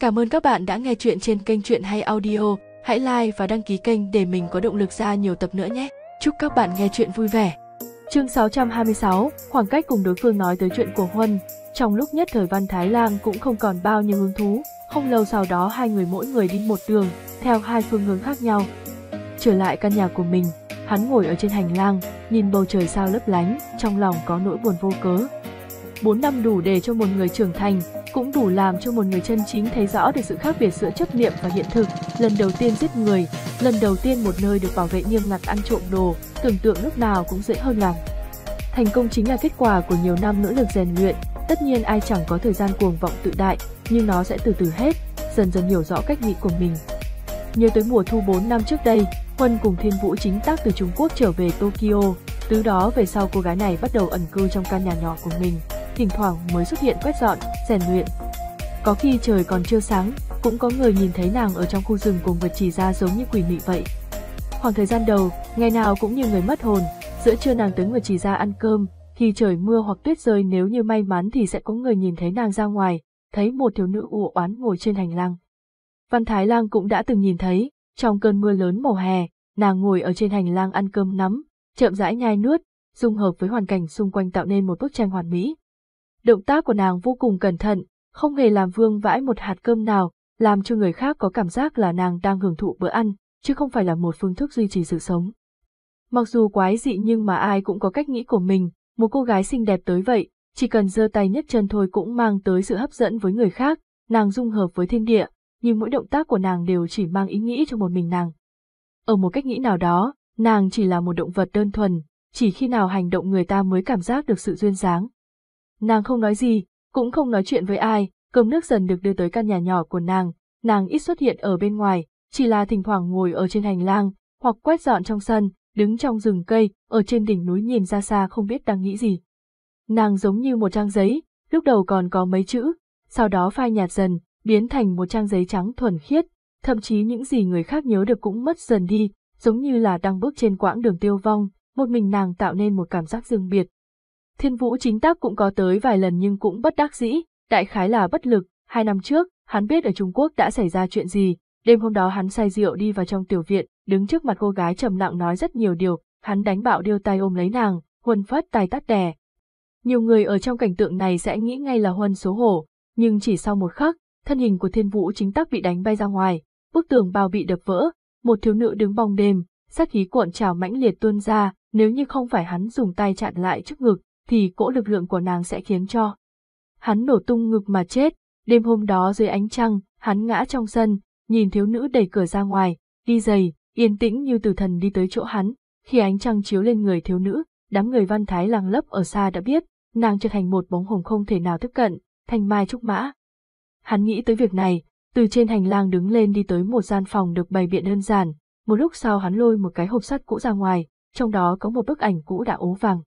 Cảm ơn các bạn đã nghe chuyện trên kênh Chuyện Hay Audio. Hãy like và đăng ký kênh để mình có động lực ra nhiều tập nữa nhé. Chúc các bạn nghe chuyện vui vẻ. Chương 626, khoảng cách cùng đối phương nói tới chuyện của Huân. Trong lúc nhất thời Văn Thái Lang cũng không còn bao nhiêu hứng thú, không lâu sau đó hai người mỗi người đi một đường, theo hai phương hướng khác nhau. Trở lại căn nhà của mình, hắn ngồi ở trên hành lang, nhìn bầu trời sao lấp lánh, trong lòng có nỗi buồn vô cớ. Bốn năm đủ để cho một người trưởng thành, cũng đủ làm cho một người chân chính thấy rõ được sự khác biệt giữa chấp niệm và hiện thực. Lần đầu tiên giết người, lần đầu tiên một nơi được bảo vệ nghiêm ngặt ăn trộm đồ, tưởng tượng lúc nào cũng dễ hơn làm. Thành công chính là kết quả của nhiều năm nỗ lực rèn luyện, tất nhiên ai chẳng có thời gian cuồng vọng tự đại, nhưng nó sẽ từ từ hết, dần dần hiểu rõ cách nghĩ của mình. Nhớ tới mùa thu 4 năm trước đây, Huân cùng Thiên Vũ chính tác từ Trung Quốc trở về Tokyo, từ đó về sau cô gái này bắt đầu ẩn cư trong căn nhà nhỏ của mình, thỉnh thoảng mới xuất hiện quét dọn, rèn luyện. Có khi trời còn chưa sáng, cũng có người nhìn thấy nàng ở trong khu rừng cùng vật chỉ ra giống như quỷ mị vậy. Khoảng thời gian đầu, ngày nào cũng như người mất hồn, giữa trưa nàng tới người chỉ ra ăn cơm, khi trời mưa hoặc tuyết rơi nếu như may mắn thì sẽ có người nhìn thấy nàng ra ngoài, thấy một thiếu nữ u oán ngồi trên hành lang. Văn Thái Lang cũng đã từng nhìn thấy, trong cơn mưa lớn mùa hè, nàng ngồi ở trên hành lang ăn cơm nắm, chậm rãi nhai nuốt, dung hợp với hoàn cảnh xung quanh tạo nên một bức tranh hoàn mỹ. Động tác của nàng vô cùng cẩn thận, không hề làm vương vãi một hạt cơm nào, làm cho người khác có cảm giác là nàng đang hưởng thụ bữa ăn, chứ không phải là một phương thức duy trì sự sống. Mặc dù quái dị nhưng mà ai cũng có cách nghĩ của mình, một cô gái xinh đẹp tới vậy, chỉ cần giơ tay nhấc chân thôi cũng mang tới sự hấp dẫn với người khác, nàng dung hợp với thiên địa, nhưng mỗi động tác của nàng đều chỉ mang ý nghĩ cho một mình nàng. Ở một cách nghĩ nào đó, nàng chỉ là một động vật đơn thuần, chỉ khi nào hành động người ta mới cảm giác được sự duyên dáng. Nàng không nói gì, cũng không nói chuyện với ai, cơm nước dần được đưa tới căn nhà nhỏ của nàng, nàng ít xuất hiện ở bên ngoài, chỉ là thỉnh thoảng ngồi ở trên hành lang, hoặc quét dọn trong sân, đứng trong rừng cây, ở trên đỉnh núi nhìn ra xa không biết đang nghĩ gì. Nàng giống như một trang giấy, lúc đầu còn có mấy chữ, sau đó phai nhạt dần, biến thành một trang giấy trắng thuần khiết, thậm chí những gì người khác nhớ được cũng mất dần đi, giống như là đang bước trên quãng đường tiêu vong, một mình nàng tạo nên một cảm giác riêng biệt. Thiên vũ chính tác cũng có tới vài lần nhưng cũng bất đắc dĩ, đại khái là bất lực, hai năm trước, hắn biết ở Trung Quốc đã xảy ra chuyện gì, đêm hôm đó hắn say rượu đi vào trong tiểu viện, đứng trước mặt cô gái trầm lặng nói rất nhiều điều, hắn đánh bạo điêu tay ôm lấy nàng, huân phất tay tắt đè. Nhiều người ở trong cảnh tượng này sẽ nghĩ ngay là huân số hổ, nhưng chỉ sau một khắc, thân hình của thiên vũ chính tác bị đánh bay ra ngoài, bức tường bao bị đập vỡ, một thiếu nữ đứng bong đêm, sát khí cuộn trào mãnh liệt tuôn ra, nếu như không phải hắn dùng tay chặn lại trước ngực, thì cỗ lực lượng của nàng sẽ khiến cho. Hắn nổ tung ngực mà chết, đêm hôm đó dưới ánh trăng, hắn ngã trong sân, nhìn thiếu nữ đẩy cửa ra ngoài, đi giày, yên tĩnh như từ thần đi tới chỗ hắn, khi ánh trăng chiếu lên người thiếu nữ, đám người văn thái làng lấp ở xa đã biết, nàng trở thành một bóng hồng không thể nào tiếp cận, thanh mai trúc mã. Hắn nghĩ tới việc này, từ trên hành lang đứng lên đi tới một gian phòng được bày biện đơn giản, một lúc sau hắn lôi một cái hộp sắt cũ ra ngoài, trong đó có một bức ảnh cũ đã ố vàng.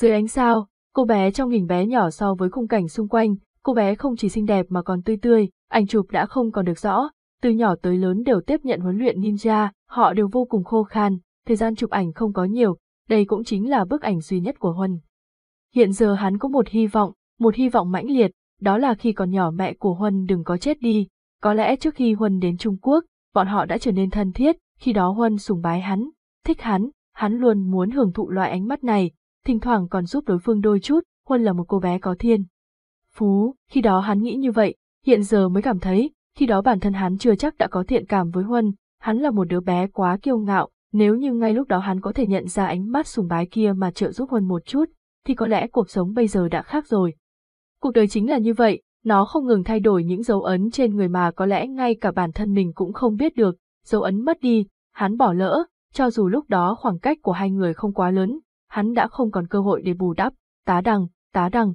Dưới ánh sao, cô bé trong hình bé nhỏ so với khung cảnh xung quanh, cô bé không chỉ xinh đẹp mà còn tươi tươi, ảnh chụp đã không còn được rõ, từ nhỏ tới lớn đều tiếp nhận huấn luyện ninja, họ đều vô cùng khô khan, thời gian chụp ảnh không có nhiều, đây cũng chính là bức ảnh duy nhất của Huân. Hiện giờ hắn có một hy vọng, một hy vọng mãnh liệt, đó là khi còn nhỏ mẹ của Huân đừng có chết đi, có lẽ trước khi Huân đến Trung Quốc, bọn họ đã trở nên thân thiết, khi đó Huân sùng bái hắn, thích hắn, hắn luôn muốn hưởng thụ loại ánh mắt này, thỉnh thoảng còn giúp đối phương đôi chút, Huân là một cô bé có thiên. Phú, khi đó hắn nghĩ như vậy, hiện giờ mới cảm thấy, khi đó bản thân hắn chưa chắc đã có thiện cảm với Huân, hắn là một đứa bé quá kiêu ngạo, nếu như ngay lúc đó hắn có thể nhận ra ánh mắt sùng bái kia mà trợ giúp Huân một chút, thì có lẽ cuộc sống bây giờ đã khác rồi. Cuộc đời chính là như vậy, nó không ngừng thay đổi những dấu ấn trên người mà có lẽ ngay cả bản thân mình cũng không biết được, dấu ấn mất đi, hắn bỏ lỡ, cho dù lúc đó khoảng cách của hai người không quá lớn, hắn đã không còn cơ hội để bù đắp, tá đằng, tá đằng.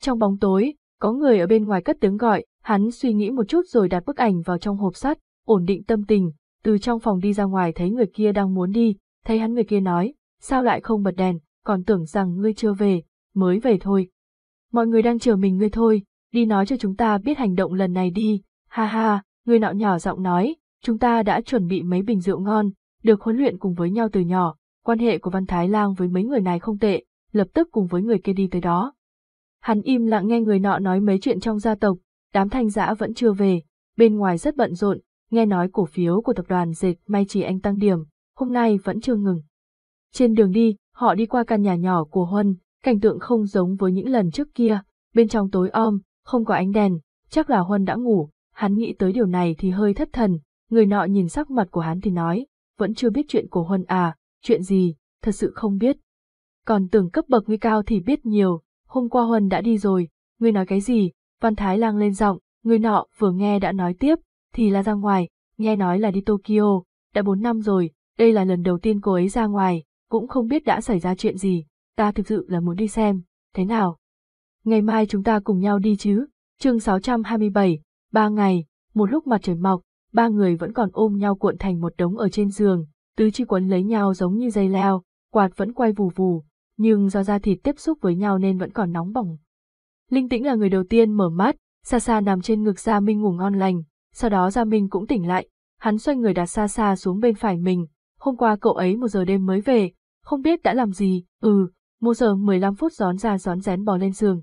Trong bóng tối, có người ở bên ngoài cất tiếng gọi, hắn suy nghĩ một chút rồi đặt bức ảnh vào trong hộp sắt, ổn định tâm tình, từ trong phòng đi ra ngoài thấy người kia đang muốn đi, thấy hắn người kia nói, sao lại không bật đèn, còn tưởng rằng ngươi chưa về, mới về thôi. Mọi người đang chờ mình ngươi thôi, đi nói cho chúng ta biết hành động lần này đi, ha ha, người nọ nhỏ giọng nói, chúng ta đã chuẩn bị mấy bình rượu ngon, được huấn luyện cùng với nhau từ nhỏ, quan hệ của Văn Thái Lang với mấy người này không tệ, lập tức cùng với người kia đi tới đó. Hắn im lặng nghe người nọ nói mấy chuyện trong gia tộc, đám thanh giã vẫn chưa về, bên ngoài rất bận rộn, nghe nói cổ phiếu của tập đoàn dệt may chỉ anh tăng điểm, hôm nay vẫn chưa ngừng. Trên đường đi, họ đi qua căn nhà nhỏ của Huân, cảnh tượng không giống với những lần trước kia, bên trong tối om, không có ánh đèn, chắc là Huân đã ngủ, hắn nghĩ tới điều này thì hơi thất thần, người nọ nhìn sắc mặt của hắn thì nói, vẫn chưa biết chuyện của Huân à, chuyện gì, thật sự không biết. Còn tưởng cấp bậc nguy cao thì biết nhiều, hôm qua Huân đã đi rồi, ngươi nói cái gì, Văn Thái lang lên giọng, người nọ vừa nghe đã nói tiếp, thì là ra ngoài, nghe nói là đi Tokyo, đã 4 năm rồi, đây là lần đầu tiên cô ấy ra ngoài, cũng không biết đã xảy ra chuyện gì, ta thực sự là muốn đi xem, thế nào? Ngày mai chúng ta cùng nhau đi chứ, chương 627, ba ngày, một lúc mặt trời mọc, ba người vẫn còn ôm nhau cuộn thành một đống ở trên giường, tứ chi quấn lấy nhau giống như dây leo, quạt vẫn quay vù vù, nhưng do da thịt tiếp xúc với nhau nên vẫn còn nóng bỏng. Linh tĩnh là người đầu tiên mở mắt, xa xa nằm trên ngực Gia Minh ngủ ngon lành, sau đó Gia Minh cũng tỉnh lại, hắn xoay người đặt xa xa xuống bên phải mình, hôm qua cậu ấy một giờ đêm mới về, không biết đã làm gì, ừ, một giờ 15 phút gión ra gión rén bò lên giường.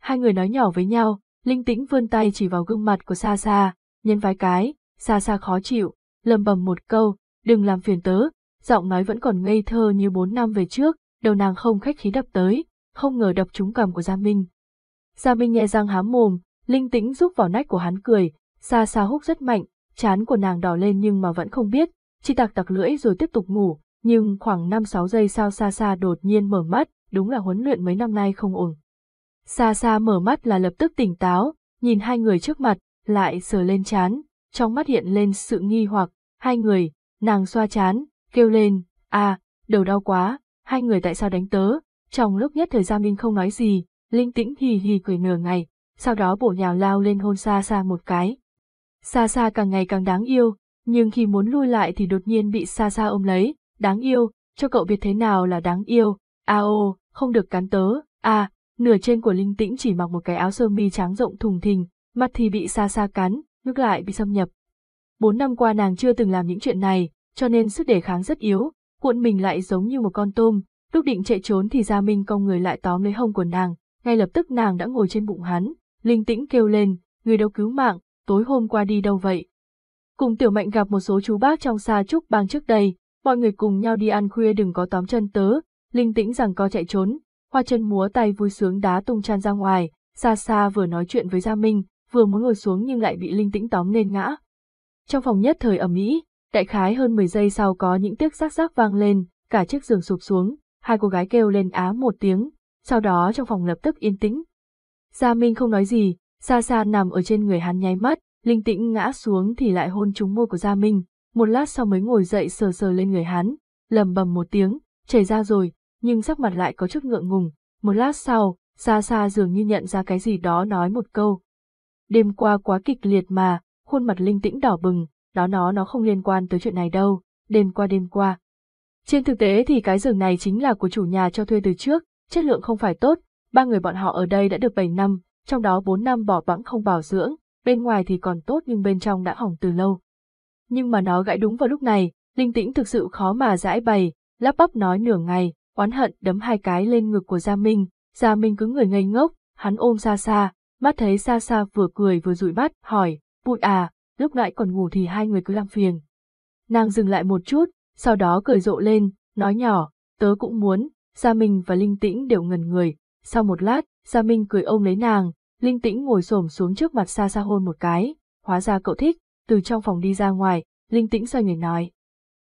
Hai người nói nhỏ với nhau, linh tĩnh vươn tay chỉ vào gương mặt của xa xa, nhân vái cái, xa xa khó chịu, lầm bầm một câu, đừng làm phiền tớ, giọng nói vẫn còn ngây thơ như bốn năm về trước, đầu nàng không khách khí đập tới, không ngờ đập trúng cầm của Gia Minh. Gia Minh nhẹ răng hám mồm, linh tĩnh rúc vào nách của hắn cười, xa xa húc rất mạnh, chán của nàng đỏ lên nhưng mà vẫn không biết, chỉ tặc tặc lưỡi rồi tiếp tục ngủ, nhưng khoảng 5-6 giây sau xa xa đột nhiên mở mắt, đúng là huấn luyện mấy năm nay không ổn. Xa xa mở mắt là lập tức tỉnh táo, nhìn hai người trước mặt, lại sờ lên chán, trong mắt hiện lên sự nghi hoặc, hai người, nàng xoa chán, kêu lên, à, đầu đau quá, hai người tại sao đánh tớ, trong lúc nhất thời gian Minh không nói gì, linh tĩnh hì hì cười nửa ngày, sau đó bổ nhào lao lên hôn xa xa một cái. Xa xa càng ngày càng đáng yêu, nhưng khi muốn lui lại thì đột nhiên bị xa xa ôm lấy, đáng yêu, cho cậu biết thế nào là đáng yêu, a ô, không được cắn tớ, à, nửa trên của linh tĩnh chỉ mặc một cái áo sơ mi trắng rộng thùng thình, mặt thì bị xa xa cắn, ngược lại bị xâm nhập. Bốn năm qua nàng chưa từng làm những chuyện này, cho nên sức đề kháng rất yếu, cuộn mình lại giống như một con tôm, lúc định chạy trốn thì Gia Minh cong người lại tóm lấy hông của nàng, ngay lập tức nàng đã ngồi trên bụng hắn, linh tĩnh kêu lên, người đâu cứu mạng, tối hôm qua đi đâu vậy? Cùng tiểu mạnh gặp một số chú bác trong xa trúc bang trước đây, mọi người cùng nhau đi ăn khuya đừng có tóm chân tớ, linh tĩnh rằng co chạy trốn, hoa chân múa tay vui sướng đá tung chan ra ngoài, xa xa vừa nói chuyện với Gia Minh, vừa muốn ngồi xuống nhưng lại bị linh tĩnh tóm nên ngã. Trong phòng nhất thời ẩm mỹ, đại khái hơn 10 giây sau có những tiếc rắc rắc vang lên, cả chiếc giường sụp xuống, hai cô gái kêu lên á một tiếng, sau đó trong phòng lập tức yên tĩnh. Gia Minh không nói gì, xa xa nằm ở trên người hắn nháy mắt, linh tĩnh ngã xuống thì lại hôn trúng môi của Gia Minh, một lát sau mới ngồi dậy sờ sờ lên người hắn, lầm bầm một tiếng, chảy ra rồi, nhưng sắc mặt lại có chút ngượng ngùng, một lát sau, xa xa dường như nhận ra cái gì đó nói một câu. Đêm qua quá kịch liệt mà, khuôn mặt linh tĩnh đỏ bừng, đó nó nó không liên quan tới chuyện này đâu, đêm qua đêm qua. Trên thực tế thì cái giường này chính là của chủ nhà cho thuê từ trước, chất lượng không phải tốt, ba người bọn họ ở đây đã được 7 năm, trong đó 4 năm bỏ bẵng không bảo dưỡng, bên ngoài thì còn tốt nhưng bên trong đã hỏng từ lâu. Nhưng mà nó gãy đúng vào lúc này, linh tĩnh thực sự khó mà giải bày, lắp bắp nói nửa ngày, oán hận đấm hai cái lên ngực của Gia Minh, Gia Minh cứ người ngây ngốc, hắn ôm xa xa, mắt thấy xa xa vừa cười vừa rụi mắt, hỏi, bụi à, lúc nãy còn ngủ thì hai người cứ làm phiền. Nàng dừng lại một chút, sau đó cười rộ lên, nói nhỏ, tớ cũng muốn, Gia Minh và Linh Tĩnh đều ngần người, sau một lát, Gia Minh cười ôm lấy nàng, Linh Tĩnh ngồi xổm xuống trước mặt xa xa hôn một cái, hóa ra cậu thích, từ trong phòng đi ra ngoài, Linh Tĩnh xoay người nói.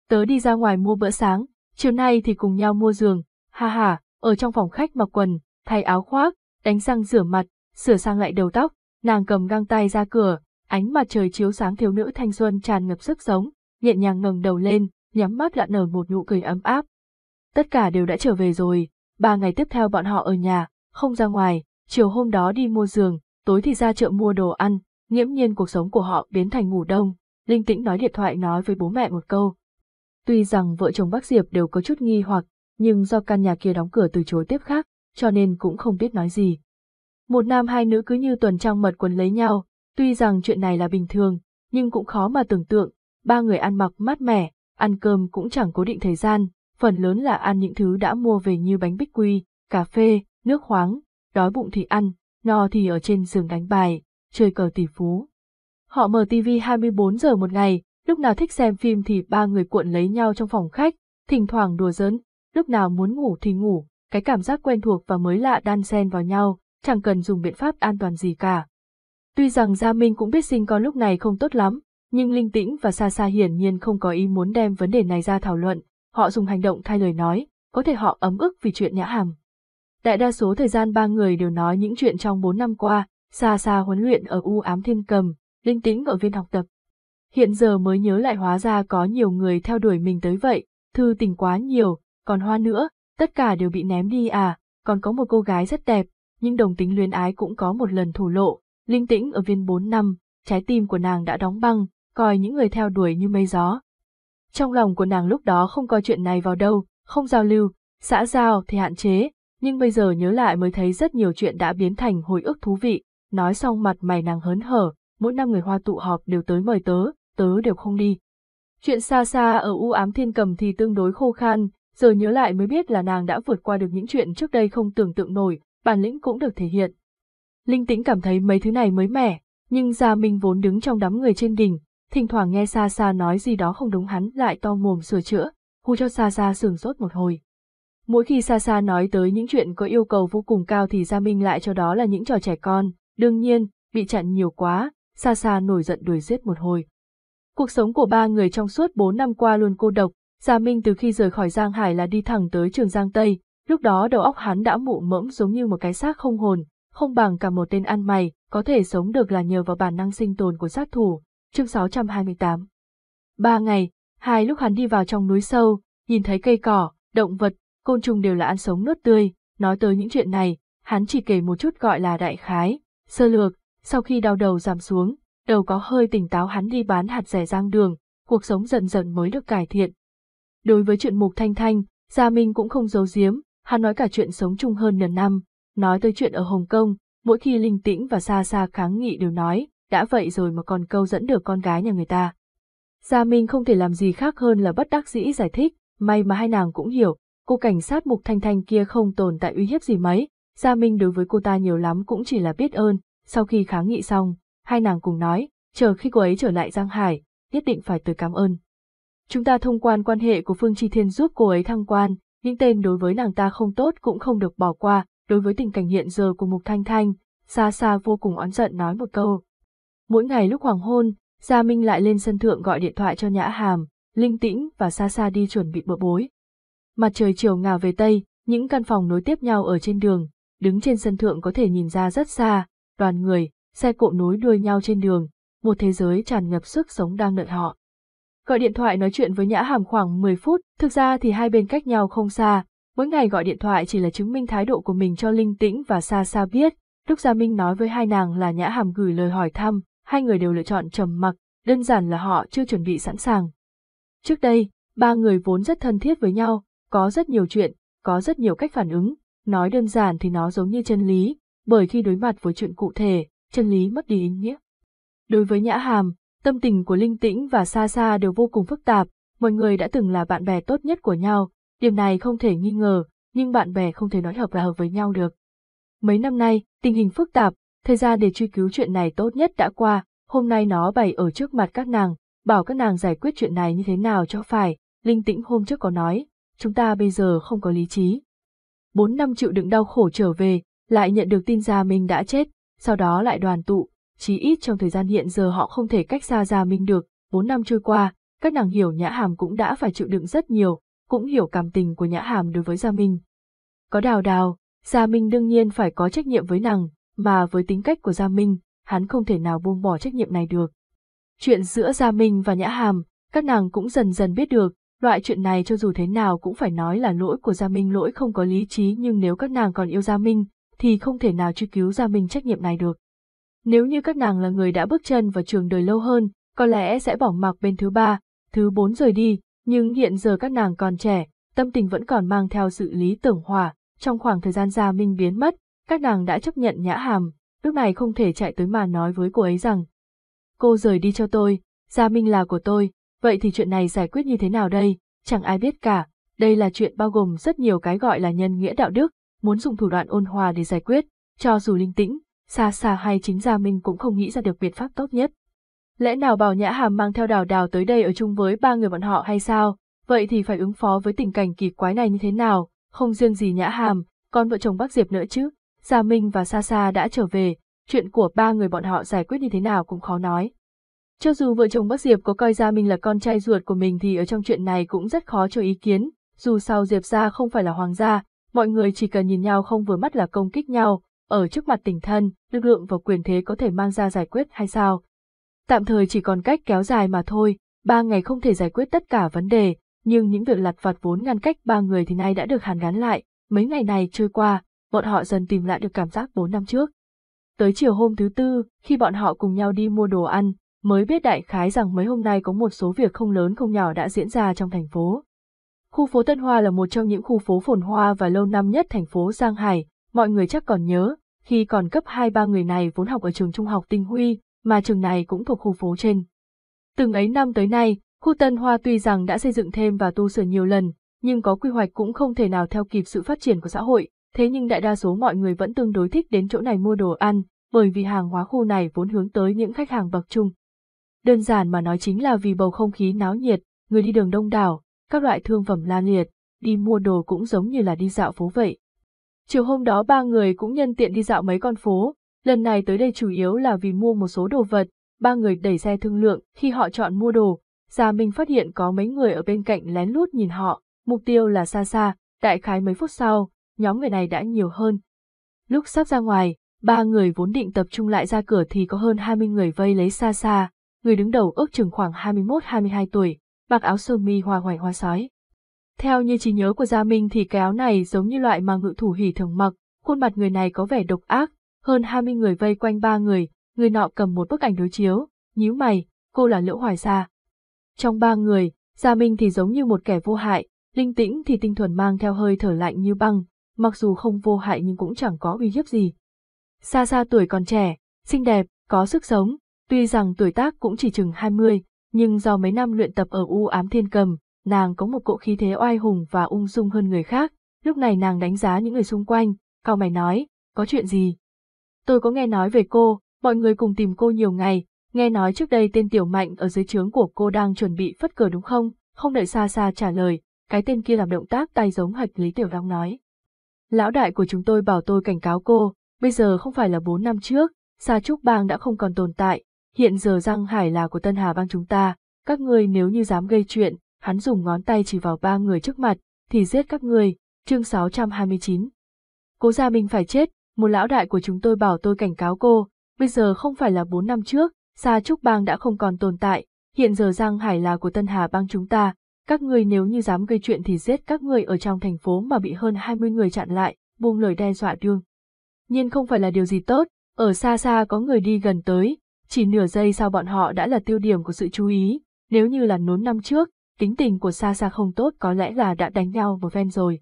Tớ đi ra ngoài mua bữa sáng, chiều nay thì cùng nhau mua giường, ha ha, ở trong phòng khách mặc quần, thay áo khoác, đánh răng rửa mặt, sửa sang lại đầu tóc, nàng cầm găng tay ra cửa, ánh mặt trời chiếu sáng thiếu nữ thanh xuân tràn ngập sức sống, nhẹ nhàng ngẩng đầu lên, nhắm mắt lại nở một nụ cười ấm áp. Tất cả đều đã trở về rồi, ba ngày tiếp theo bọn họ ở nhà, không ra ngoài, chiều hôm đó đi mua giường, tối thì ra chợ mua đồ ăn, nghiễm nhiên cuộc sống của họ biến thành ngủ đông. Linh tĩnh nói điện thoại nói với bố mẹ một câu. Tuy rằng vợ chồng bác Diệp đều có chút nghi hoặc, nhưng do căn nhà kia đóng cửa từ chối tiếp khác, cho nên cũng không biết nói gì. Một nam hai nữ cứ như tuần trăng mật quần lấy nhau, tuy rằng chuyện này là bình thường, nhưng cũng khó mà tưởng tượng, ba người ăn mặc mát mẻ, ăn cơm cũng chẳng cố định thời gian, phần lớn là ăn những thứ đã mua về như bánh bích quy, cà phê, nước khoáng, đói bụng thì ăn, no thì ở trên giường đánh bài, chơi cờ tỷ phú. Họ mở TV 24 giờ một ngày, lúc nào thích xem phim thì ba người cuộn lấy nhau trong phòng khách, thỉnh thoảng đùa giỡn, lúc nào muốn ngủ thì ngủ, cái cảm giác quen thuộc và mới lạ đan xen vào nhau, chẳng cần dùng biện pháp an toàn gì cả. Tuy rằng Gia Minh cũng biết sinh con lúc này không tốt lắm, nhưng Linh Tĩnh và Sa Sa hiển nhiên không có ý muốn đem vấn đề này ra thảo luận, họ dùng hành động thay lời nói, có thể họ ấm ức vì chuyện nhã hàm. Đại đa số thời gian ba người đều nói những chuyện trong bốn năm qua, Sa Sa huấn luyện ở U ám thiên cầm, Linh Tĩnh ở viên học tập. Hiện giờ mới nhớ lại hóa ra có nhiều người theo đuổi mình tới vậy, thư tình quá nhiều, còn hoa nữa, tất cả đều bị ném đi à, còn có một cô gái rất đẹp, nhưng đồng tính luyến ái cũng có một lần thổ lộ, linh tĩnh ở viên 4 năm, trái tim của nàng đã đóng băng, coi những người theo đuổi như mây gió. Trong lòng của nàng lúc đó không coi chuyện này vào đâu, không giao lưu, xã giao thì hạn chế, nhưng bây giờ nhớ lại mới thấy rất nhiều chuyện đã biến thành hồi ức thú vị, nói xong mặt mày nàng hớn hở, mỗi năm người hoa tụ họp đều tới mời tớ, tớ đều không đi. Chuyện xa xa ở u ám thiên cầm thì tương đối khô khan, giờ nhớ lại mới biết là nàng đã vượt qua được những chuyện trước đây không tưởng tượng nổi, bản lĩnh cũng được thể hiện. Linh tĩnh cảm thấy mấy thứ này mới mẻ, nhưng Gia Minh vốn đứng trong đám người trên đỉnh, thỉnh thoảng nghe xa xa nói gì đó không đúng hắn lại to mồm sửa chữa, hù cho xa xa sừng sốt một hồi. Mỗi khi xa xa nói tới những chuyện có yêu cầu vô cùng cao thì Gia Minh lại cho đó là những trò trẻ con, đương nhiên, bị chặn nhiều quá, xa xa nổi giận đuổi giết một hồi. Cuộc sống của ba người trong suốt bốn năm qua luôn cô độc, Gia Minh từ khi rời khỏi Giang Hải là đi thẳng tới trường Giang Tây, lúc đó đầu óc hắn đã mụ mẫm giống như một cái xác không hồn, không bằng cả một tên ăn mày, có thể sống được là nhờ vào bản năng sinh tồn của sát thủ. Chương 628 Ba ngày, hai lúc hắn đi vào trong núi sâu, nhìn thấy cây cỏ, động vật, côn trùng đều là ăn sống nuốt tươi, nói tới những chuyện này, hắn chỉ kể một chút gọi là đại khái, sơ lược, sau khi đau đầu giảm xuống, đầu có hơi tỉnh táo hắn đi bán hạt rẻ giang đường, cuộc sống dần dần mới được cải thiện. Đối với chuyện Mục Thanh Thanh, Gia Minh cũng không giấu giếm, hắn nói cả chuyện sống chung hơn nửa năm, nói tới chuyện ở Hồng Kông, mỗi khi Linh Tĩnh và Sa Sa kháng nghị đều nói, đã vậy rồi mà còn câu dẫn được con gái nhà người ta. Gia Minh không thể làm gì khác hơn là bất đắc dĩ giải thích, may mà hai nàng cũng hiểu, cô cảnh sát Mục Thanh Thanh kia không tồn tại uy hiếp gì mấy, Gia Minh đối với cô ta nhiều lắm cũng chỉ là biết ơn, sau khi kháng nghị xong, hai nàng cùng nói, chờ khi cô ấy trở lại Giang Hải, nhất định phải tới cảm ơn. Chúng ta thông quan quan hệ của Phương Chi Thiên giúp cô ấy thăng quan, những tên đối với nàng ta không tốt cũng không được bỏ qua, đối với tình cảnh hiện giờ của Mục Thanh Thanh, xa xa vô cùng oán giận nói một câu. Mỗi ngày lúc hoàng hôn, Gia Minh lại lên sân thượng gọi điện thoại cho Nhã Hàm, Linh Tĩnh và xa xa đi chuẩn bị bữa bối. Mặt trời chiều ngả về Tây, những căn phòng nối tiếp nhau ở trên đường, đứng trên sân thượng có thể nhìn ra rất xa, đoàn người, xe cộ nối đuôi nhau trên đường, một thế giới tràn ngập sức sống đang đợi họ. Gọi điện thoại nói chuyện với Nhã Hàm khoảng 10 phút, thực ra thì hai bên cách nhau không xa, mỗi ngày gọi điện thoại chỉ là chứng minh thái độ của mình cho Linh Tĩnh và Sa Sa biết, lúc Gia Minh nói với hai nàng là Nhã Hàm gửi lời hỏi thăm, hai người đều lựa chọn trầm mặc, đơn giản là họ chưa chuẩn bị sẵn sàng. Trước đây, ba người vốn rất thân thiết với nhau, có rất nhiều chuyện, có rất nhiều cách phản ứng, nói đơn giản thì nó giống như chân lý, bởi khi đối mặt với chuyện cụ thể, chân lý mất đi ý nghĩa. Đối với Nhã Hàm, tâm tình của Linh Tĩnh và Sa Sa đều vô cùng phức tạp, mọi người đã từng là bạn bè tốt nhất của nhau, điểm này không thể nghi ngờ, nhưng bạn bè không thể nói hợp là hợp với nhau được. Mấy năm nay, tình hình phức tạp, thời gian để truy cứu chuyện này tốt nhất đã qua, hôm nay nó bày ở trước mặt các nàng, bảo các nàng giải quyết chuyện này như thế nào cho phải, Linh Tĩnh hôm trước có nói, chúng ta bây giờ không có lý trí. Bốn năm chịu đựng đau khổ trở về, lại nhận được tin Gia Minh đã chết, sau đó lại đoàn tụ, chí ít trong thời gian hiện giờ họ không thể cách xa Gia Minh được, bốn năm trôi qua, các nàng hiểu Nhã Hàm cũng đã phải chịu đựng rất nhiều, cũng hiểu cảm tình của Nhã Hàm đối với Gia Minh. Có đào đào, Gia Minh đương nhiên phải có trách nhiệm với nàng, mà với tính cách của Gia Minh, hắn không thể nào buông bỏ trách nhiệm này được. Chuyện giữa Gia Minh và Nhã Hàm, các nàng cũng dần dần biết được, loại chuyện này cho dù thế nào cũng phải nói là lỗi của Gia Minh lỗi không có lý trí nhưng nếu các nàng còn yêu Gia Minh, thì không thể nào truy cứu Gia Minh trách nhiệm này được. Nếu như các nàng là người đã bước chân vào trường đời lâu hơn, có lẽ sẽ bỏ mặc bên thứ ba, thứ bốn rời đi, nhưng hiện giờ các nàng còn trẻ, tâm tình vẫn còn mang theo sự lý tưởng hòa, trong khoảng thời gian Gia Minh biến mất, các nàng đã chấp nhận nhã hàm, lúc này không thể chạy tới mà nói với cô ấy rằng Cô rời đi cho tôi, Gia Minh là của tôi, vậy thì chuyện này giải quyết như thế nào đây, chẳng ai biết cả, đây là chuyện bao gồm rất nhiều cái gọi là nhân nghĩa đạo đức, muốn dùng thủ đoạn ôn hòa để giải quyết, cho dù linh tĩnh, xa xa hay chính Gia Minh cũng không nghĩ ra được biện pháp tốt nhất. Lẽ nào bảo Nhã Hàm mang theo đào đào tới đây ở chung với ba người bọn họ hay sao? Vậy thì phải ứng phó với tình cảnh kỳ quái này như thế nào? Không riêng gì Nhã Hàm, còn vợ chồng bác Diệp nữa chứ. Gia Minh và Sa Sa đã trở về, chuyện của ba người bọn họ giải quyết như thế nào cũng khó nói. Cho dù vợ chồng bác Diệp có coi Gia Minh là con trai ruột của mình thì ở trong chuyện này cũng rất khó cho ý kiến, dù sao Diệp gia không phải là hoàng gia, mọi người chỉ cần nhìn nhau không vừa mắt là công kích nhau, ở trước mặt tình thân, lực lượng và quyền thế có thể mang ra giải quyết hay sao? Tạm thời chỉ còn cách kéo dài mà thôi, ba ngày không thể giải quyết tất cả vấn đề, nhưng những việc lặt vặt vốn ngăn cách ba người thì nay đã được hàn gắn lại, mấy ngày này trôi qua, bọn họ dần tìm lại được cảm giác bốn năm trước. Tới chiều hôm thứ tư, khi bọn họ cùng nhau đi mua đồ ăn, mới biết đại khái rằng mấy hôm nay có một số việc không lớn không nhỏ đã diễn ra trong thành phố. Khu phố Tân Hoa là một trong những khu phố phồn hoa và lâu năm nhất thành phố Giang Hải, mọi người chắc còn nhớ, khi còn cấp 2-3 người này vốn học ở trường trung học Tinh Huy, mà trường này cũng thuộc khu phố trên. Từng ấy năm tới nay, khu Tân Hoa tuy rằng đã xây dựng thêm và tu sửa nhiều lần, nhưng có quy hoạch cũng không thể nào theo kịp sự phát triển của xã hội, thế nhưng đại đa số mọi người vẫn tương đối thích đến chỗ này mua đồ ăn, bởi vì hàng hóa khu này vốn hướng tới những khách hàng bậc trung. Đơn giản mà nói chính là vì bầu không khí náo nhiệt, người đi đường đông đảo, các loại thương phẩm lan liệt, đi mua đồ cũng giống như là đi dạo phố vậy. Chiều hôm đó ba người cũng nhân tiện đi dạo mấy con phố, lần này tới đây chủ yếu là vì mua một số đồ vật, ba người đẩy xe thương lượng, khi họ chọn mua đồ, Gia Minh phát hiện có mấy người ở bên cạnh lén lút nhìn họ, mục tiêu là xa xa, đại khái mấy phút sau, nhóm người này đã nhiều hơn. Lúc sắp ra ngoài, ba người vốn định tập trung lại ra cửa thì có hơn 20 người vây lấy xa xa, người đứng đầu ước chừng khoảng 21-22 tuổi, mặc áo sơ mi hoa hoài hoa sói. Theo như trí nhớ của Gia Minh thì cái áo này giống như loại mà ngự thủ hỉ thường mặc, khuôn mặt người này có vẻ độc ác, hơn 20 người vây quanh ba người, người nọ cầm một bức ảnh đối chiếu, nhíu mày, cô là Liễu Hoài Sa. Trong ba người, Gia Minh thì giống như một kẻ vô hại, linh tĩnh thì tinh thuần mang theo hơi thở lạnh như băng, mặc dù không vô hại nhưng cũng chẳng có uy hiếp gì. Sa Sa tuổi còn trẻ, xinh đẹp, có sức sống, tuy rằng tuổi tác cũng chỉ chừng 20, nhưng do mấy năm luyện tập ở U ám thiên cầm, nàng có một cỗ khí thế oai hùng và ung dung hơn người khác, lúc này nàng đánh giá những người xung quanh, cao mày nói, có chuyện gì? Tôi có nghe nói về cô, mọi người cùng tìm cô nhiều ngày, nghe nói trước đây tên Tiểu Mạnh ở dưới trướng của cô đang chuẩn bị phất cờ đúng không? Không đợi xa xa trả lời, cái tên kia làm động tác tay giống hạch Lý Tiểu Long nói. Lão đại của chúng tôi bảo tôi cảnh cáo cô, bây giờ không phải là bốn năm trước, Sa Trúc Bang đã không còn tồn tại, hiện giờ Giang Hải là của Tân Hà Bang chúng ta, các ngươi nếu như dám gây chuyện, hắn dùng ngón tay chỉ vào ba người trước mặt, thì giết các ngươi, chương 629. Cố Gia Minh phải chết, một lão đại của chúng tôi bảo tôi cảnh cáo cô, bây giờ không phải là bốn năm trước, Sa Trúc Bang đã không còn tồn tại, hiện giờ Giang Hải là của Tân Hà Bang chúng ta, các ngươi nếu như dám gây chuyện thì giết các ngươi ở trong thành phố mà bị hơn 20 người chặn lại, buông lời đe dọa đương. nhiên không phải là điều gì tốt, ở xa xa có người đi gần tới, chỉ nửa giây sau bọn họ đã là tiêu điểm của sự chú ý, nếu như là nốn năm trước, tính tình của xa xa không tốt có lẽ là đã đánh nhau một phen rồi.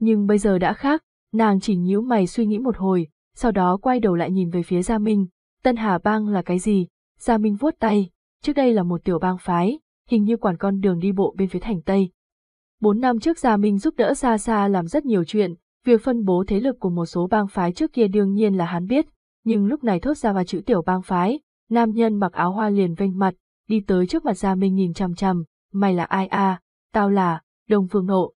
Nhưng bây giờ đã khác, nàng chỉ nhíu mày suy nghĩ một hồi, sau đó quay đầu lại nhìn về phía Gia Minh, Tân Hà Bang là cái gì? Gia Minh vuốt tay, trước đây là một tiểu bang phái, hình như quản con đường đi bộ bên phía thành Tây. Bốn năm trước Gia Minh giúp đỡ Sa Sa làm rất nhiều chuyện, việc phân bố thế lực của một số bang phái trước kia đương nhiên là hắn biết, nhưng lúc này thốt ra vào chữ tiểu bang phái, nam nhân mặc áo hoa liền vênh mặt, đi tới trước mặt Gia Minh nhìn chằm chằm, mày là ai a? tao là, Đông Phương Nộ.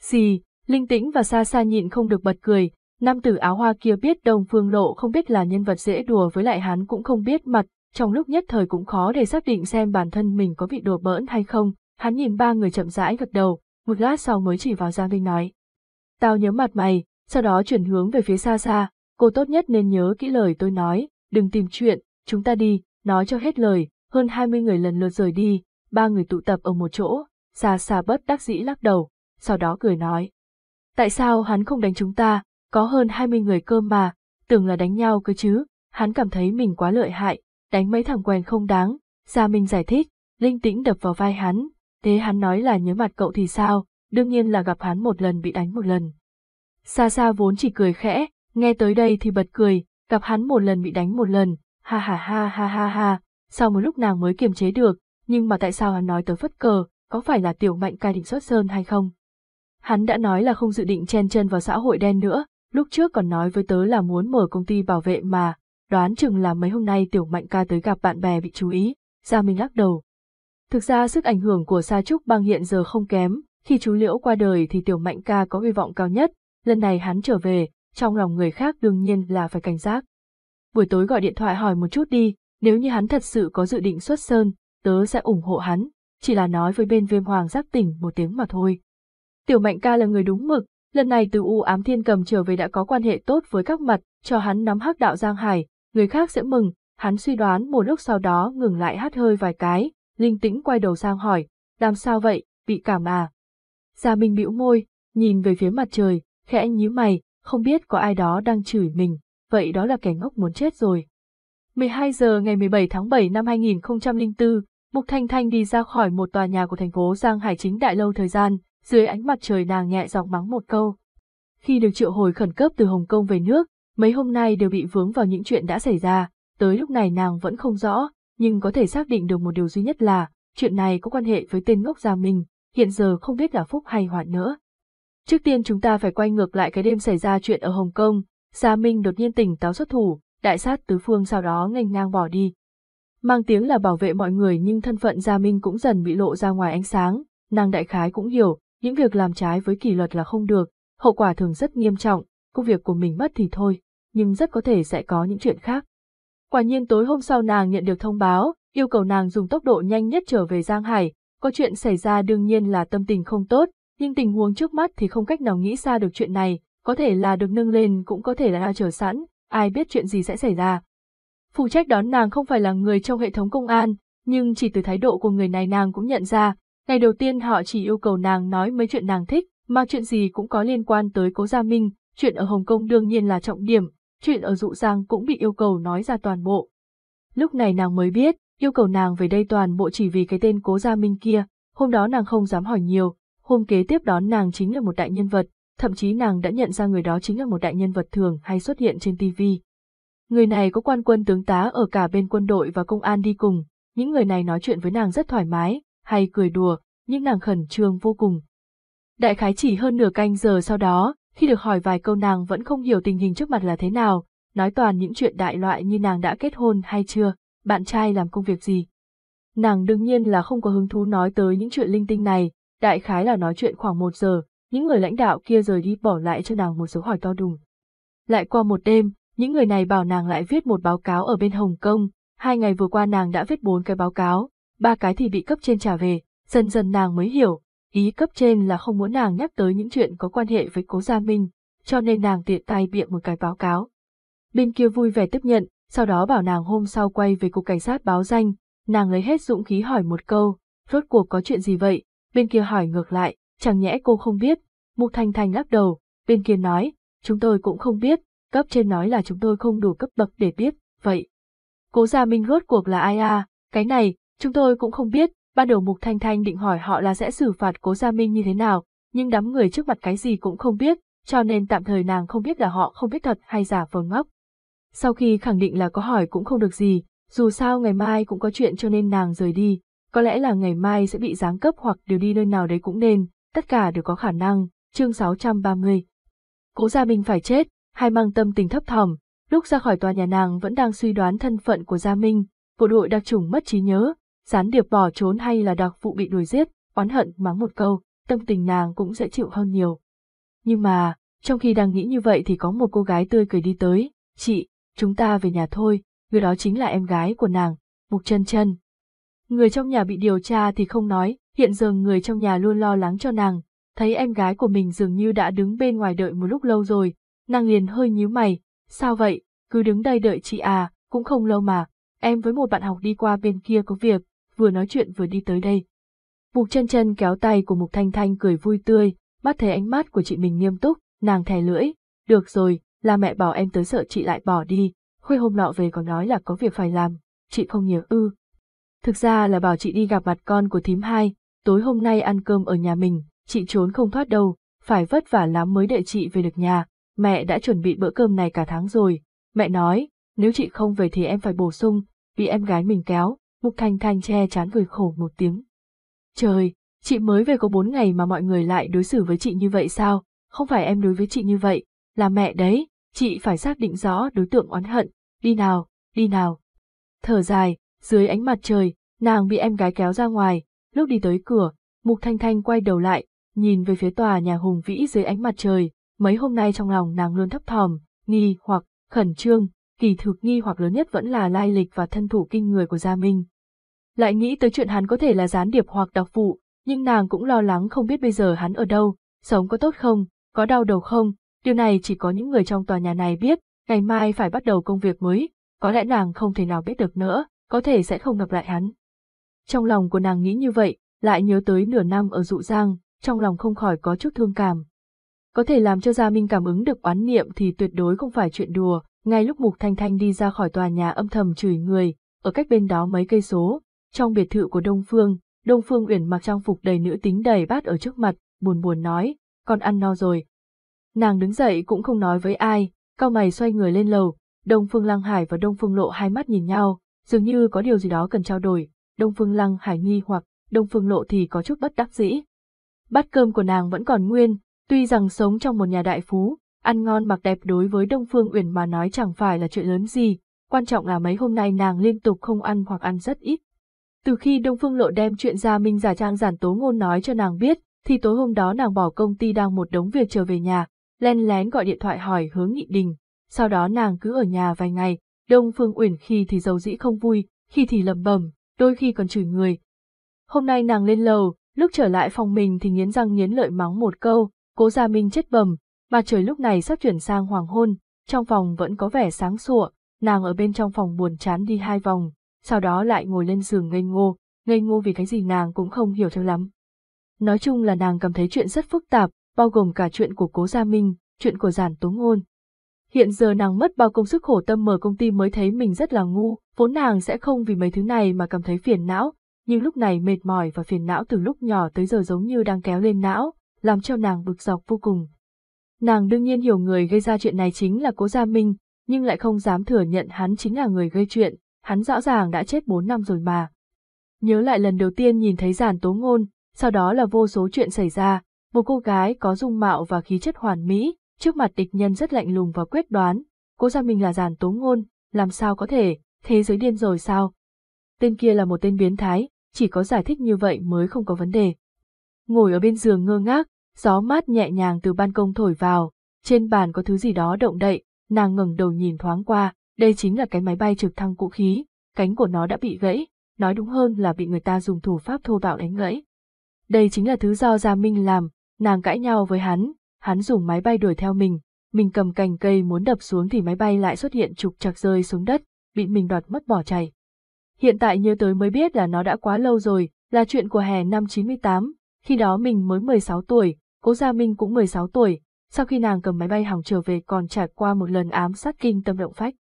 gì Linh Tĩnh và xa xa nhịn không được bật cười, nam tử áo hoa kia biết đồng Phương Lộ không biết là nhân vật dễ đùa với lại hắn cũng không biết mặt, trong lúc nhất thời cũng khó để xác định xem bản thân mình có bị đùa bỡn hay không, hắn nhìn ba người chậm rãi gật đầu, một lát sau mới chỉ vào Giang Vinh nói. Tao nhớ mặt mày, sau đó chuyển hướng về phía xa xa, cô tốt nhất nên nhớ kỹ lời tôi nói, đừng tìm chuyện, chúng ta đi, nói cho hết lời, hơn 20 người lần lượt rời đi, ba người tụ tập ở một chỗ, xa xa bất đắc dĩ lắc đầu, sau đó cười nói. Tại sao hắn không đánh chúng ta, có hơn 20 người cơm mà, tưởng là đánh nhau cơ chứ, hắn cảm thấy mình quá lợi hại, đánh mấy thằng quen không đáng, Gia Minh giải thích, linh tĩnh đập vào vai hắn, thế hắn nói là nhớ mặt cậu thì sao, đương nhiên là gặp hắn một lần bị đánh một lần. Xa xa vốn chỉ cười khẽ, nghe tới đây thì bật cười, gặp hắn một lần bị đánh một lần, ha ha ha ha ha ha, sau một lúc nàng mới kiềm chế được, nhưng mà tại sao hắn nói tới phất cờ, có phải là tiểu mạnh cai định xuất sơn hay không? Hắn đã nói là không dự định chen chân vào xã hội đen nữa, lúc trước còn nói với tớ là muốn mở công ty bảo vệ mà, đoán chừng là mấy hôm nay tiểu mạnh ca tới gặp bạn bè bị chú ý, Gia Minh lắc đầu. Thực ra sức ảnh hưởng của Sa Trúc bang hiện giờ không kém, khi chú Liễu qua đời thì tiểu mạnh ca có hy vọng cao nhất, lần này hắn trở về, trong lòng người khác đương nhiên là phải cảnh giác. Buổi tối gọi điện thoại hỏi một chút đi, nếu như hắn thật sự có dự định xuất sơn, tớ sẽ ủng hộ hắn, chỉ là nói với bên viêm hoàng giác tỉnh một tiếng mà thôi. Tiểu mạnh ca là người đúng mực, lần này từ U ám thiên cầm trở về đã có quan hệ tốt với các mặt, cho hắn nắm hắc đạo Giang Hải, người khác sẽ mừng, hắn suy đoán một lúc sau đó ngừng lại hát hơi vài cái, linh tĩnh quay đầu sang hỏi, làm sao vậy, bị cảm à? Gia Minh bĩu môi, nhìn về phía mặt trời, khẽ nhíu mày, không biết có ai đó đang chửi mình, vậy đó là kẻ ngốc muốn chết rồi. 12 giờ ngày 17 tháng 7 năm 2004, Mục Thanh Thanh đi ra khỏi một tòa nhà của thành phố Giang Hải chính đại lâu thời gian, dưới ánh mặt trời nàng nhẹ giọng mắng một câu. Khi được triệu hồi khẩn cấp từ Hồng Kông về nước, mấy hôm nay đều bị vướng vào những chuyện đã xảy ra, tới lúc này nàng vẫn không rõ, nhưng có thể xác định được một điều duy nhất là, chuyện này có quan hệ với tên ngốc Gia mình, hiện giờ không biết là phúc hay hoạn nữa. Trước tiên chúng ta phải quay ngược lại cái đêm xảy ra chuyện ở Hồng Kông, Gia Minh đột nhiên tỉnh táo xuất thủ, đại sát tứ phương sau đó nghênh ngang bỏ đi. Mang tiếng là bảo vệ mọi người nhưng thân phận Gia Minh cũng dần bị lộ ra ngoài ánh sáng, nàng đại khái cũng hiểu, những việc làm trái với kỷ luật là không được, hậu quả thường rất nghiêm trọng, công việc của mình mất thì thôi, nhưng rất có thể sẽ có những chuyện khác. Quả nhiên tối hôm sau nàng nhận được thông báo, yêu cầu nàng dùng tốc độ nhanh nhất trở về Giang Hải, có chuyện xảy ra đương nhiên là tâm tình không tốt, nhưng tình huống trước mắt thì không cách nào nghĩ ra được chuyện này, có thể là được nâng lên cũng có thể là đã chờ sẵn, ai biết chuyện gì sẽ xảy ra. Phụ trách đón nàng không phải là người trong hệ thống công an, nhưng chỉ từ thái độ của người này nàng cũng nhận ra, ngày đầu tiên họ chỉ yêu cầu nàng nói mấy chuyện nàng thích, mà chuyện gì cũng có liên quan tới cố Gia Minh, chuyện ở Hồng Kông đương nhiên là trọng điểm, chuyện ở Dụ Giang cũng bị yêu cầu nói ra toàn bộ. Lúc này nàng mới biết, yêu cầu nàng về đây toàn bộ chỉ vì cái tên cố Gia Minh kia, hôm đó nàng không dám hỏi nhiều, hôm kế tiếp đón nàng chính là một đại nhân vật, thậm chí nàng đã nhận ra người đó chính là một đại nhân vật thường hay xuất hiện trên TV. Người này có quan quân tướng tá ở cả bên quân đội và công an đi cùng, những người này nói chuyện với nàng rất thoải mái, hay cười đùa, nhưng nàng khẩn trương vô cùng. Đại khái chỉ hơn nửa canh giờ sau đó, khi được hỏi vài câu nàng vẫn không hiểu tình hình trước mặt là thế nào, nói toàn những chuyện đại loại như nàng đã kết hôn hay chưa, bạn trai làm công việc gì. Nàng đương nhiên là không có hứng thú nói tới những chuyện linh tinh này, đại khái là nói chuyện khoảng một giờ, những người lãnh đạo kia rời đi bỏ lại cho nàng một số hỏi to đùng. Lại qua một đêm, những người này bảo nàng lại viết một báo cáo ở bên Hồng Kông, hai ngày vừa qua nàng đã viết bốn cái báo cáo, ba cái thì bị cấp trên trả về, dần dần nàng mới hiểu, ý cấp trên là không muốn nàng nhắc tới những chuyện có quan hệ với cố Gia Minh, cho nên nàng tiện tay bịa một cái báo cáo. Bên kia vui vẻ tiếp nhận, sau đó bảo nàng hôm sau quay về cục cảnh sát báo danh, nàng lấy hết dũng khí hỏi một câu, rốt cuộc có chuyện gì vậy, bên kia hỏi ngược lại, chẳng nhẽ cô không biết, Mục Thanh Thanh lắc đầu, bên kia nói, chúng tôi cũng không biết, cấp trên nói là chúng tôi không đủ cấp bậc để biết, vậy. Cố Gia Minh rốt cuộc là ai à, cái này, chúng tôi cũng không biết, ban đầu Mục Thanh Thanh định hỏi họ là sẽ xử phạt Cố Gia Minh như thế nào, nhưng đám người trước mặt cái gì cũng không biết, cho nên tạm thời nàng không biết là họ không biết thật hay giả vờ ngốc. Sau khi khẳng định là có hỏi cũng không được gì, dù sao ngày mai cũng có chuyện cho nên nàng rời đi, có lẽ là ngày mai sẽ bị giáng cấp hoặc điều đi nơi nào đấy cũng nên, tất cả đều có khả năng, chương 630. Cố Gia Minh phải chết, hai mang tâm tình thấp thỏm, lúc ra khỏi tòa nhà nàng vẫn đang suy đoán thân phận của Gia Minh, bộ đội đặc chủng mất trí nhớ, gián điệp bỏ trốn hay là đặc vụ bị đuổi giết, oán hận mắng một câu, tâm tình nàng cũng dễ chịu hơn nhiều. Nhưng mà, trong khi đang nghĩ như vậy thì có một cô gái tươi cười đi tới, chị, chúng ta về nhà thôi, người đó chính là em gái của nàng, Mục chân chân. Người trong nhà bị điều tra thì không nói, hiện giờ người trong nhà luôn lo lắng cho nàng, thấy em gái của mình dường như đã đứng bên ngoài đợi một lúc lâu rồi, nàng liền hơi nhíu mày, sao vậy, cứ đứng đây đợi chị à, cũng không lâu mà, em với một bạn học đi qua bên kia có việc, vừa nói chuyện vừa đi tới đây. Mục chân chân kéo tay của Mục Thanh Thanh cười vui tươi, bắt thấy ánh mắt của chị mình nghiêm túc, nàng thè lưỡi, được rồi, là mẹ bảo em tới sợ chị lại bỏ đi, khuya hôm nọ về còn nói là có việc phải làm, chị không nhớ ư. Thực ra là bảo chị đi gặp mặt con của thím hai, tối hôm nay ăn cơm ở nhà mình, chị trốn không thoát đâu, phải vất vả lắm mới đợi chị về được nhà, mẹ đã chuẩn bị bữa cơm này cả tháng rồi, mẹ nói, nếu chị không về thì em phải bổ sung, vì em gái mình kéo, Mục Thanh Thanh che chán cười khổ một tiếng. Trời, chị mới về có bốn ngày mà mọi người lại đối xử với chị như vậy sao, không phải em đối với chị như vậy, là mẹ đấy, chị phải xác định rõ đối tượng oán hận, đi nào, đi nào. Thở dài, dưới ánh mặt trời, nàng bị em gái kéo ra ngoài, lúc đi tới cửa, Mục Thanh Thanh quay đầu lại, nhìn về phía tòa nhà hùng vĩ dưới ánh mặt trời, mấy hôm nay trong lòng nàng luôn thấp thỏm, nghi hoặc khẩn trương, kỳ thực nghi hoặc lớn nhất vẫn là lai lịch và thân thủ kinh người của Gia Minh. Lại nghĩ tới chuyện hắn có thể là gián điệp hoặc đặc vụ, nhưng nàng cũng lo lắng không biết bây giờ hắn ở đâu, sống có tốt không, có đau đầu không, điều này chỉ có những người trong tòa nhà này biết, ngày mai phải bắt đầu công việc mới, có lẽ nàng không thể nào biết được nữa, có thể sẽ không gặp lại hắn. Trong lòng của nàng nghĩ như vậy, lại nhớ tới nửa năm ở dụ giang, trong lòng không khỏi có chút thương cảm. Có thể làm cho Gia Minh cảm ứng được oán niệm thì tuyệt đối không phải chuyện đùa, ngay lúc Mục Thanh Thanh đi ra khỏi tòa nhà âm thầm chửi người, ở cách bên đó mấy cây số, trong biệt thự của Đông Phương, Đông Phương Uyển mặc trang phục đầy nữ tính đầy bát ở trước mặt, buồn buồn nói, con ăn no rồi. Nàng đứng dậy cũng không nói với ai, cao mày xoay người lên lầu, Đông Phương Lăng Hải và Đông Phương Lộ hai mắt nhìn nhau, dường như có điều gì đó cần trao đổi, Đông Phương Lăng Hải nghi hoặc, Đông Phương Lộ thì có chút bất đắc dĩ. Bát cơm của nàng vẫn còn nguyên, tuy rằng sống trong một nhà đại phú, ăn ngon mặc đẹp đối với Đông Phương Uyển mà nói chẳng phải là chuyện lớn gì, quan trọng là mấy hôm nay nàng liên tục không ăn hoặc ăn rất ít. Từ khi Đông Phương Lộ đem chuyện Gia Minh giả trang giản tố ngôn nói cho nàng biết, thì tối hôm đó nàng bỏ công ty đang một đống việc trở về nhà, len lén gọi điện thoại hỏi hướng nghị đình, sau đó nàng cứ ở nhà vài ngày, Đông Phương Uyển khi thì giàu dĩ không vui, khi thì lầm bầm, đôi khi còn chửi người. Hôm nay nàng lên lầu, lúc trở lại phòng mình thì nghiến răng nghiến lợi mắng một câu, cố Gia Minh chết bầm, mà trời lúc này sắp chuyển sang hoàng hôn, trong phòng vẫn có vẻ sáng sủa, nàng ở bên trong phòng buồn chán đi hai vòng, sau đó lại ngồi lên giường ngây ngô, ngây ngô vì cái gì nàng cũng không hiểu cho lắm. Nói chung là nàng cảm thấy chuyện rất phức tạp, bao gồm cả chuyện của cố Gia Minh, chuyện của giản tố ngôn. Hiện giờ nàng mất bao công sức khổ tâm mở công ty mới thấy mình rất là ngu, vốn nàng sẽ không vì mấy thứ này mà cảm thấy phiền não, nhưng lúc này mệt mỏi và phiền não từ lúc nhỏ tới giờ giống như đang kéo lên não, làm cho nàng bực dọc vô cùng. Nàng đương nhiên hiểu người gây ra chuyện này chính là cố Gia Minh, nhưng lại không dám thừa nhận hắn chính là người gây chuyện, hắn rõ ràng đã chết 4 năm rồi mà. Nhớ lại lần đầu tiên nhìn thấy giản tố ngôn, sau đó là vô số chuyện xảy ra, một cô gái có dung mạo và khí chất hoàn mỹ, trước mặt địch nhân rất lạnh lùng và quyết đoán, cố Gia Minh là giản tố ngôn, làm sao có thể, thế giới điên rồi sao? Tên kia là một tên biến thái, chỉ có giải thích như vậy mới không có vấn đề. Ngồi ở bên giường ngơ ngác, gió mát nhẹ nhàng từ ban công thổi vào, trên bàn có thứ gì đó động đậy, nàng ngẩng đầu nhìn thoáng qua, đây chính là cái máy bay trực thăng cũ khí, cánh của nó đã bị gãy, nói đúng hơn là bị người ta dùng thủ pháp thô bạo đánh gãy. Đây chính là thứ do Gia Minh làm, nàng cãi nhau với hắn, hắn dùng máy bay đuổi theo mình, mình cầm cành cây muốn đập xuống thì máy bay lại xuất hiện trục chặt rơi xuống đất, bị mình đoạt mất bỏ chạy. Hiện tại nhớ tới mới biết là nó đã quá lâu rồi, là chuyện của hè năm 98, khi đó mình mới 16 tuổi, cố Gia Minh cũng 16 tuổi, sau khi nàng cầm máy bay hỏng trở về còn trải qua một lần ám sát kinh tâm động phách.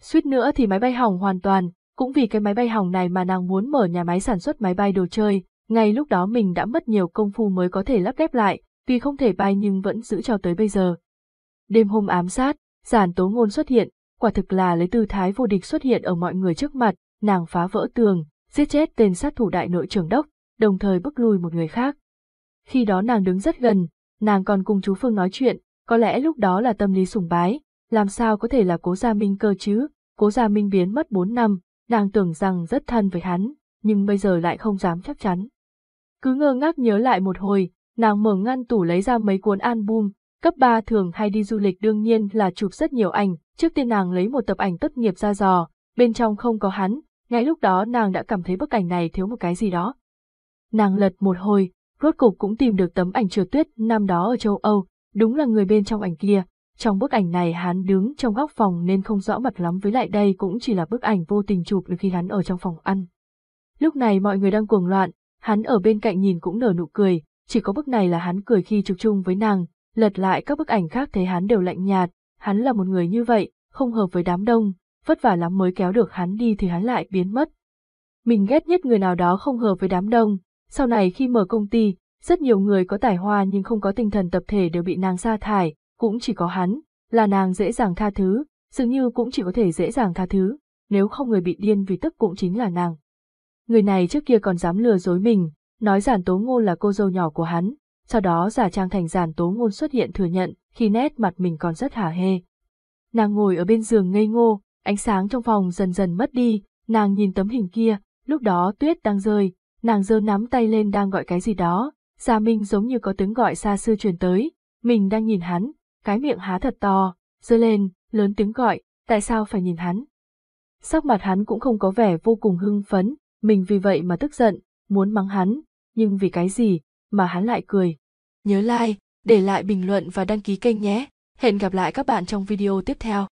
Suýt nữa thì máy bay hỏng hoàn toàn, cũng vì cái máy bay hỏng này mà nàng muốn mở nhà máy sản xuất máy bay đồ chơi, ngay lúc đó mình đã mất nhiều công phu mới có thể lắp ghép lại, tuy không thể bay nhưng vẫn giữ cho tới bây giờ. Đêm hôm ám sát, giản tố ngôn xuất hiện, quả thực là lấy tư thái vô địch xuất hiện ở mọi người trước mặt, nàng phá vỡ tường, giết chết tên sát thủ đại nội trưởng đốc, đồng thời bức lùi một người khác. Khi đó nàng đứng rất gần, nàng còn cùng chú Phương nói chuyện, có lẽ lúc đó là tâm lý sùng bái, làm sao có thể là cố gia minh cơ chứ, cố gia minh biến mất 4 năm, nàng tưởng rằng rất thân với hắn, nhưng bây giờ lại không dám chắc chắn. Cứ ngơ ngác nhớ lại một hồi, nàng mở ngăn tủ lấy ra mấy cuốn album, cấp 3 thường hay đi du lịch đương nhiên là chụp rất nhiều ảnh, trước tiên nàng lấy một tập ảnh tốt nghiệp ra dò, bên trong không có hắn, ngay lúc đó nàng đã cảm thấy bức ảnh này thiếu một cái gì đó. Nàng lật một hồi, rốt cục cũng tìm được tấm ảnh trượt tuyết năm đó ở châu Âu, đúng là người bên trong ảnh kia. Trong bức ảnh này hắn đứng trong góc phòng nên không rõ mặt lắm với lại đây cũng chỉ là bức ảnh vô tình chụp được khi hắn ở trong phòng ăn. Lúc này mọi người đang cuồng loạn, hắn ở bên cạnh nhìn cũng nở nụ cười, chỉ có bức này là hắn cười khi chụp chung với nàng, lật lại các bức ảnh khác thấy hắn đều lạnh nhạt, hắn là một người như vậy, không hợp với đám đông, vất vả lắm mới kéo được hắn đi thì hắn lại biến mất. Mình ghét nhất người nào đó không hợp với đám đông, sau này khi mở công ty, rất nhiều người có tài hoa nhưng không có tinh thần tập thể đều bị nàng sa thải, cũng chỉ có hắn, là nàng dễ dàng tha thứ, dường như cũng chỉ có thể dễ dàng tha thứ, nếu không người bị điên vì tức cũng chính là nàng. Người này trước kia còn dám lừa dối mình, nói giản tố ngô là cô dâu nhỏ của hắn, sau đó giả trang thành giản tố ngôn xuất hiện thừa nhận, khi nét mặt mình còn rất hả hê. Nàng ngồi ở bên giường ngây ngô, ánh sáng trong phòng dần dần mất đi, nàng nhìn tấm hình kia, lúc đó tuyết đang rơi, nàng giơ nắm tay lên đang gọi cái gì đó, Gia Minh giống như có tiếng gọi xa xưa truyền tới, mình đang nhìn hắn, cái miệng há thật to, giơ lên, lớn tiếng gọi, tại sao phải nhìn hắn? Sắc mặt hắn cũng không có vẻ vô cùng hưng phấn, mình vì vậy mà tức giận, muốn mắng hắn, nhưng vì cái gì, mà hắn lại cười. Nhớ like, để lại bình luận và đăng ký kênh nhé. Hẹn gặp lại các bạn trong video tiếp theo.